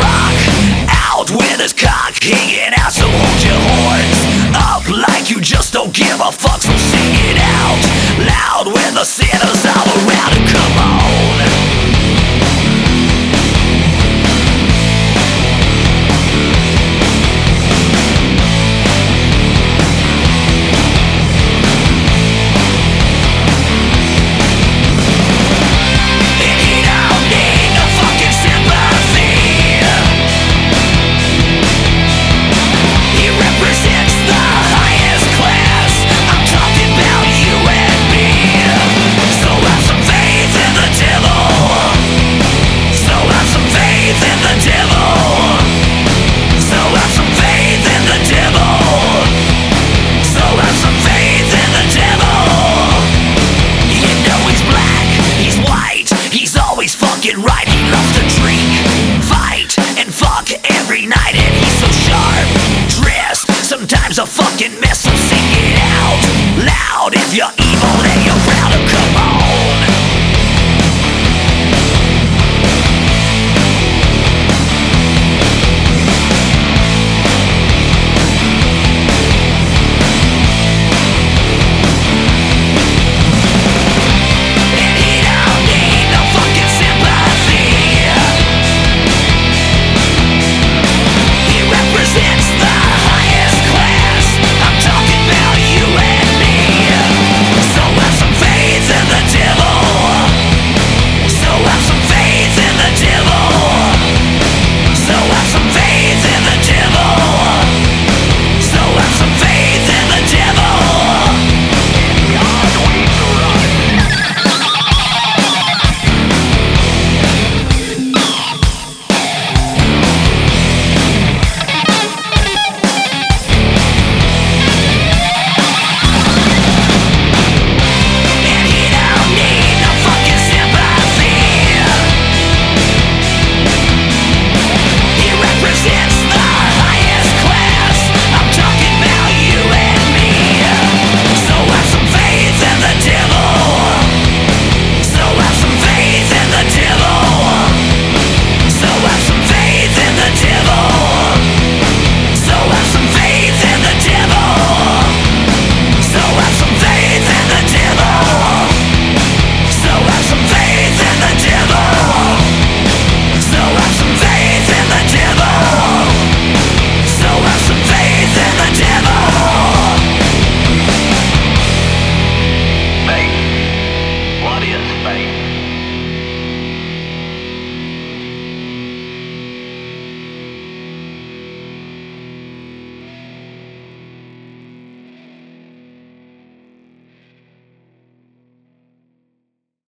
rock. Out with his cock hanging out So hold your horns up like you just don't give a fuck So sing it out. Loud when the sinners 야,